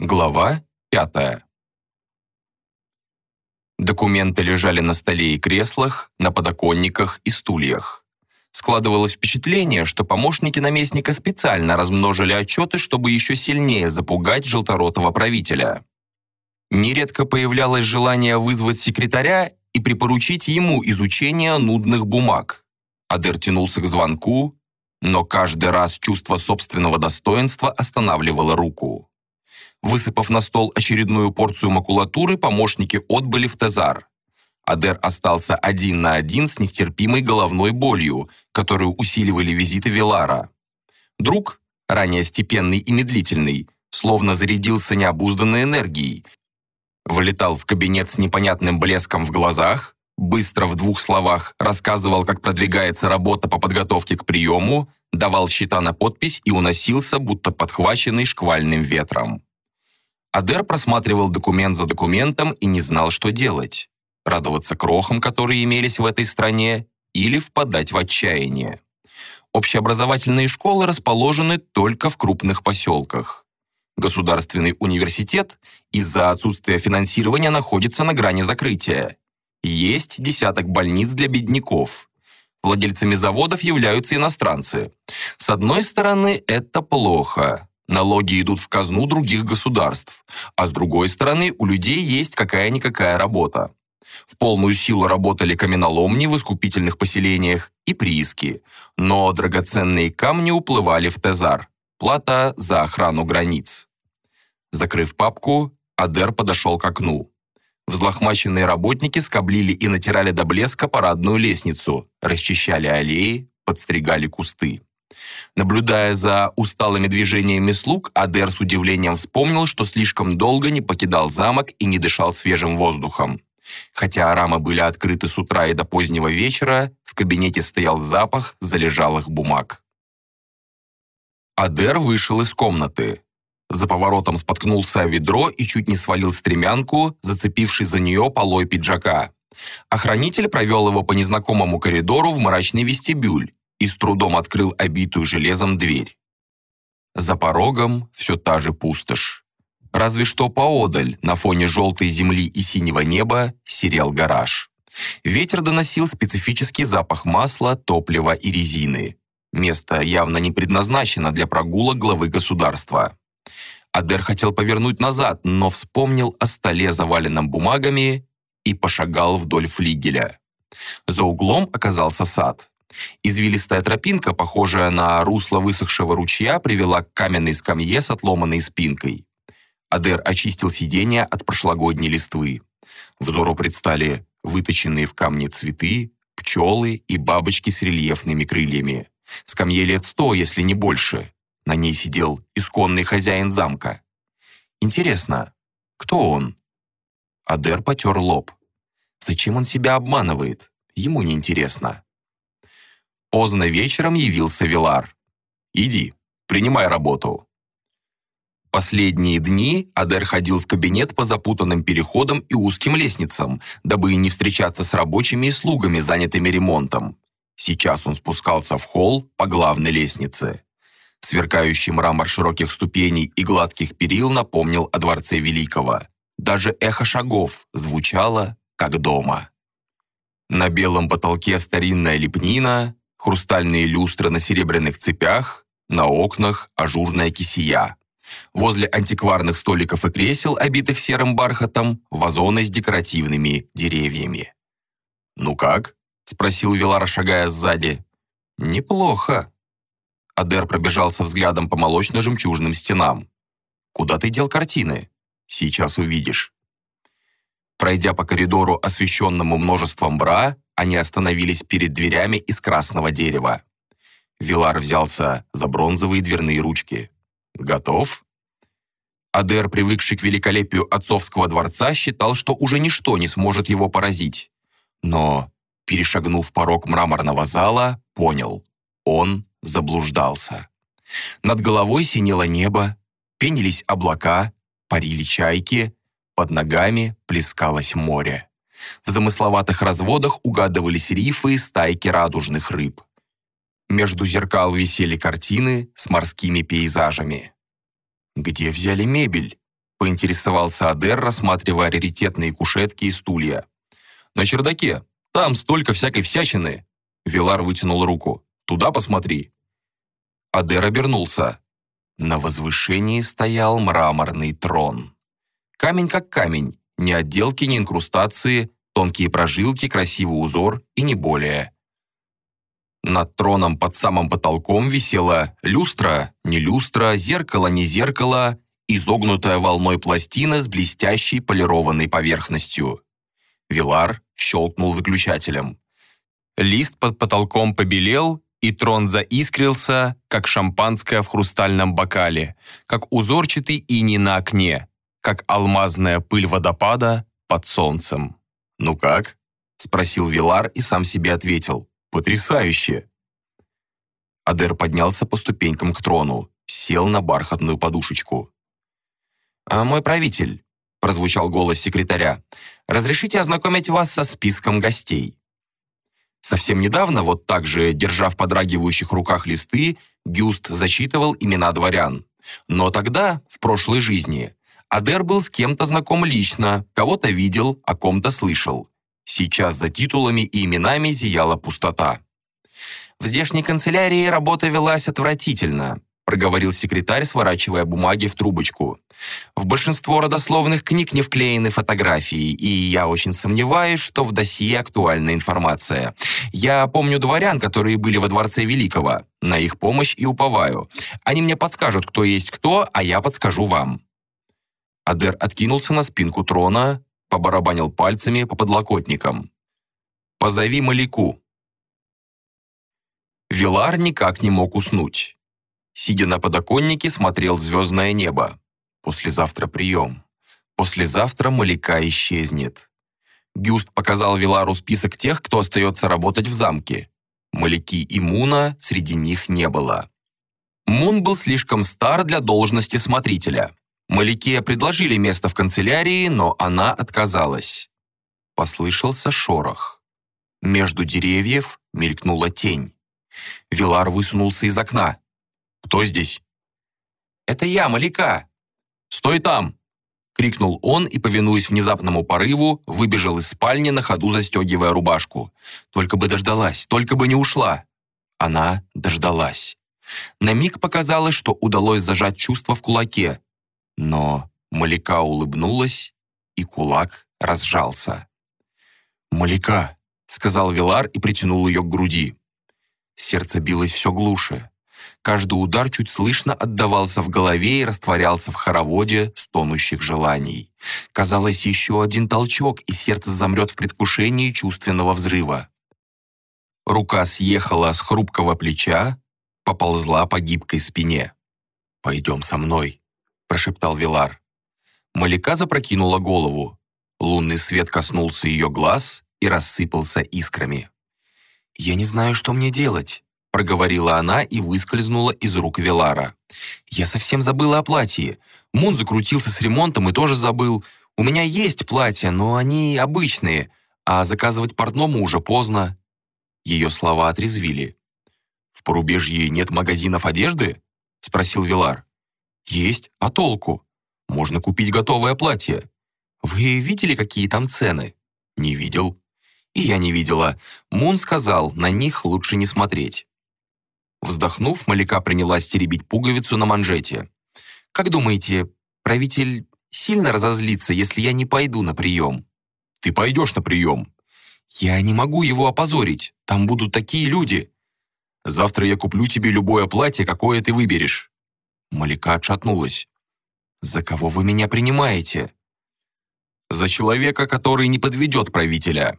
Глава пятая. Документы лежали на столе и креслах, на подоконниках и стульях. Складывалось впечатление, что помощники наместника специально размножили отчеты, чтобы еще сильнее запугать желторотого правителя. Нередко появлялось желание вызвать секретаря и припоручить ему изучение нудных бумаг. Адер тянулся к звонку, но каждый раз чувство собственного достоинства останавливало руку. Высыпав на стол очередную порцию макулатуры, помощники отбыли в Тезар. Адер остался один на один с нестерпимой головной болью, которую усиливали визиты Велара. Друг, ранее степенный и медлительный, словно зарядился необузданной энергией, влетал в кабинет с непонятным блеском в глазах, быстро в двух словах рассказывал, как продвигается работа по подготовке к приему, давал счета на подпись и уносился, будто подхваченный шквальным ветром. Адер просматривал документ за документом и не знал, что делать. Радоваться крохам, которые имелись в этой стране, или впадать в отчаяние. Общеобразовательные школы расположены только в крупных поселках. Государственный университет из-за отсутствия финансирования находится на грани закрытия. Есть десяток больниц для бедняков. Владельцами заводов являются иностранцы. С одной стороны, это плохо. Налоги идут в казну других государств, а с другой стороны у людей есть какая-никакая работа. В полную силу работали каменоломни в искупительных поселениях и прииски, но драгоценные камни уплывали в Тезар, плата за охрану границ. Закрыв папку, Адер подошел к окну. Взлохмаченные работники скоблили и натирали до блеска парадную лестницу, расчищали аллеи, подстригали кусты. Наблюдая за усталыми движениями слуг, Адер с удивлением вспомнил, что слишком долго не покидал замок и не дышал свежим воздухом. Хотя рамы были открыты с утра и до позднего вечера, в кабинете стоял запах залежалых бумаг. Адер вышел из комнаты. За поворотом споткнулся о ведро и чуть не свалил стремянку, зацепившись за нее полой пиджака. Охранитель провел его по незнакомому коридору в мрачный вестибюль и с трудом открыл обитую железом дверь. За порогом все та же пустошь. Разве что поодаль, на фоне желтой земли и синего неба, серел гараж. Ветер доносил специфический запах масла, топлива и резины. Место явно не предназначено для прогулок главы государства. Адер хотел повернуть назад, но вспомнил о столе, заваленном бумагами, и пошагал вдоль флигеля. За углом оказался сад. Извилистая тропинка, похожая на русло высохшего ручья, привела к каменной скамье с отломанной спинкой. Адер очистил сиденье от прошлогодней листвы. Взору предстали выточенные в камне цветы, пчелы и бабочки с рельефными крыльями. Скамье лет сто, если не больше. На ней сидел исконный хозяин замка. Интересно, кто он? Адер потер лоб. Зачем он себя обманывает? Ему не интересно. Поздно вечером явился Вилар. «Иди, принимай работу». Последние дни Адер ходил в кабинет по запутанным переходам и узким лестницам, дабы не встречаться с рабочими и слугами, занятыми ремонтом. Сейчас он спускался в холл по главной лестнице. Сверкающий мрамор широких ступеней и гладких перил напомнил о Дворце Великого. Даже эхо шагов звучало, как дома. На белом потолке старинная лепнина, хрустальные люстры на серебряных цепях, на окнах ажурная кисия. Возле антикварных столиков и кресел, обитых серым бархатом, вазоны с декоративными деревьями. «Ну как?» — спросил Вилар, шагая сзади. «Неплохо». Адер пробежался взглядом по молочно-жемчужным стенам. «Куда ты дел картины? Сейчас увидишь». Пройдя по коридору, освещенному множеством бра, они остановились перед дверями из красного дерева. Вилар взялся за бронзовые дверные ручки. «Готов?» Адер, привыкший к великолепию отцовского дворца, считал, что уже ничто не сможет его поразить. Но, перешагнув порог мраморного зала, понял – он заблуждался. Над головой синело небо, пенились облака, парили чайки, под ногами плескалось море. В замысловатых разводах угадывались рифы и стайки радужных рыб. Между зеркал висели картины с морскими пейзажами. Где взяли мебель? поинтересовался Адер, рассматривая раритетные кушетки и стулья. «На чердаке. Там столько всякой всячины!» Вилар вытянул руку. «Туда посмотри!» Адер обернулся. На возвышении стоял мраморный трон. Камень как камень, ни отделки, ни инкрустации, тонкие прожилки, красивый узор и не более. Над троном под самым потолком висела люстра, не люстра, зеркало, не зеркало, изогнутая волной пластина с блестящей полированной поверхностью. Вилар щелкнул выключателем. Лист под потолком побелел, и трон заискрился, как шампанское в хрустальном бокале, как узорчатый иней на окне, как алмазная пыль водопада под солнцем. «Ну как?» — спросил Вилар и сам себе ответил. «Потрясающе!» Адер поднялся по ступенькам к трону, сел на бархатную подушечку. «А «Мой правитель», — прозвучал голос секретаря, «разрешите ознакомить вас со списком гостей». Совсем недавно, вот так же, держа в подрагивающих руках листы, Гюст зачитывал имена дворян. Но тогда, в прошлой жизни, Адер был с кем-то знаком лично, кого-то видел, о ком-то слышал. Сейчас за титулами и именами зияла пустота. В здешней канцелярии работа велась отвратительно проговорил секретарь, сворачивая бумаги в трубочку. В большинство родословных книг не вклеены фотографии, и я очень сомневаюсь, что в досье актуальна информация. Я помню дворян, которые были во Дворце Великого. На их помощь и уповаю. Они мне подскажут, кто есть кто, а я подскажу вам». Адер откинулся на спинку трона, побарабанил пальцами по подлокотникам. «Позови Маляку». Вилар никак не мог уснуть. Сидя на подоконнике, смотрел звездное небо. Послезавтра прием. Послезавтра Маляка исчезнет. Гюст показал Вилару список тех, кто остается работать в замке. Маляки и Муна среди них не было. Мун был слишком стар для должности смотрителя. Маляке предложили место в канцелярии, но она отказалась. Послышался шорох. Между деревьев мелькнула тень. Вилар высунулся из окна. «Кто здесь?» «Это я, Маляка!» «Стой там!» — крикнул он и, повинуясь внезапному порыву, выбежал из спальни на ходу, застегивая рубашку. «Только бы дождалась, только бы не ушла!» Она дождалась. На миг показалось, что удалось зажать чувство в кулаке. Но Маляка улыбнулась, и кулак разжался. «Маляка!» — сказал Вилар и притянул ее к груди. Сердце билось все глуше. Каждый удар чуть слышно отдавался в голове и растворялся в хороводе стонущих желаний. Казалось, еще один толчок, и сердце замрет в предвкушении чувственного взрыва. Рука съехала с хрупкого плеча, поползла по гибкой спине. «Пойдем со мной», — прошептал Вилар. Маляка запрокинула голову. Лунный свет коснулся ее глаз и рассыпался искрами. «Я не знаю, что мне делать», проговорила она и выскользнула из рук Велара. «Я совсем забыла о платье. Мун закрутился с ремонтом и тоже забыл. У меня есть платья, но они обычные, а заказывать портному уже поздно». Ее слова отрезвили. «В порубежье нет магазинов одежды?» — спросил Вилар. «Есть, а толку? Можно купить готовое платье. Вы видели, какие там цены?» «Не видел». «И я не видела. Мун сказал, на них лучше не смотреть». Вздохнув, Маляка принялась теребить пуговицу на манжете. «Как думаете, правитель сильно разозлится, если я не пойду на прием?» «Ты пойдешь на прием». «Я не могу его опозорить. Там будут такие люди». «Завтра я куплю тебе любое платье, какое ты выберешь». Маляка отшатнулась. «За кого вы меня принимаете?» «За человека, который не подведет правителя».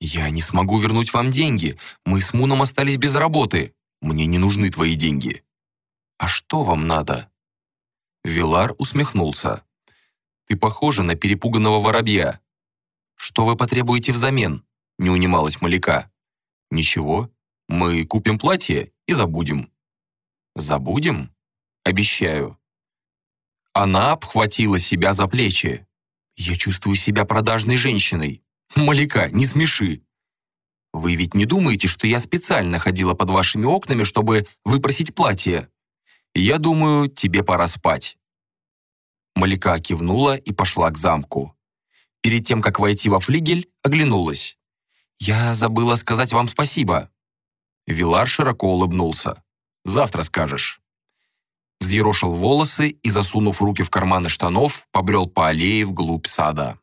«Я не смогу вернуть вам деньги. Мы с Муном остались без работы». Мне не нужны твои деньги». «А что вам надо?» Вилар усмехнулся. «Ты похожа на перепуганного воробья». «Что вы потребуете взамен?» не унималась Маляка. «Ничего, мы купим платье и забудем». «Забудем?» «Обещаю». Она обхватила себя за плечи. «Я чувствую себя продажной женщиной. Маляка, не смеши. Вы ведь не думаете, что я специально ходила под вашими окнами, чтобы выпросить платье? Я думаю, тебе пора спать». Маляка кивнула и пошла к замку. Перед тем, как войти во флигель, оглянулась. «Я забыла сказать вам спасибо». Вилар широко улыбнулся. «Завтра скажешь». Взъерошил волосы и, засунув руки в карманы штанов, побрел по аллее вглубь сада.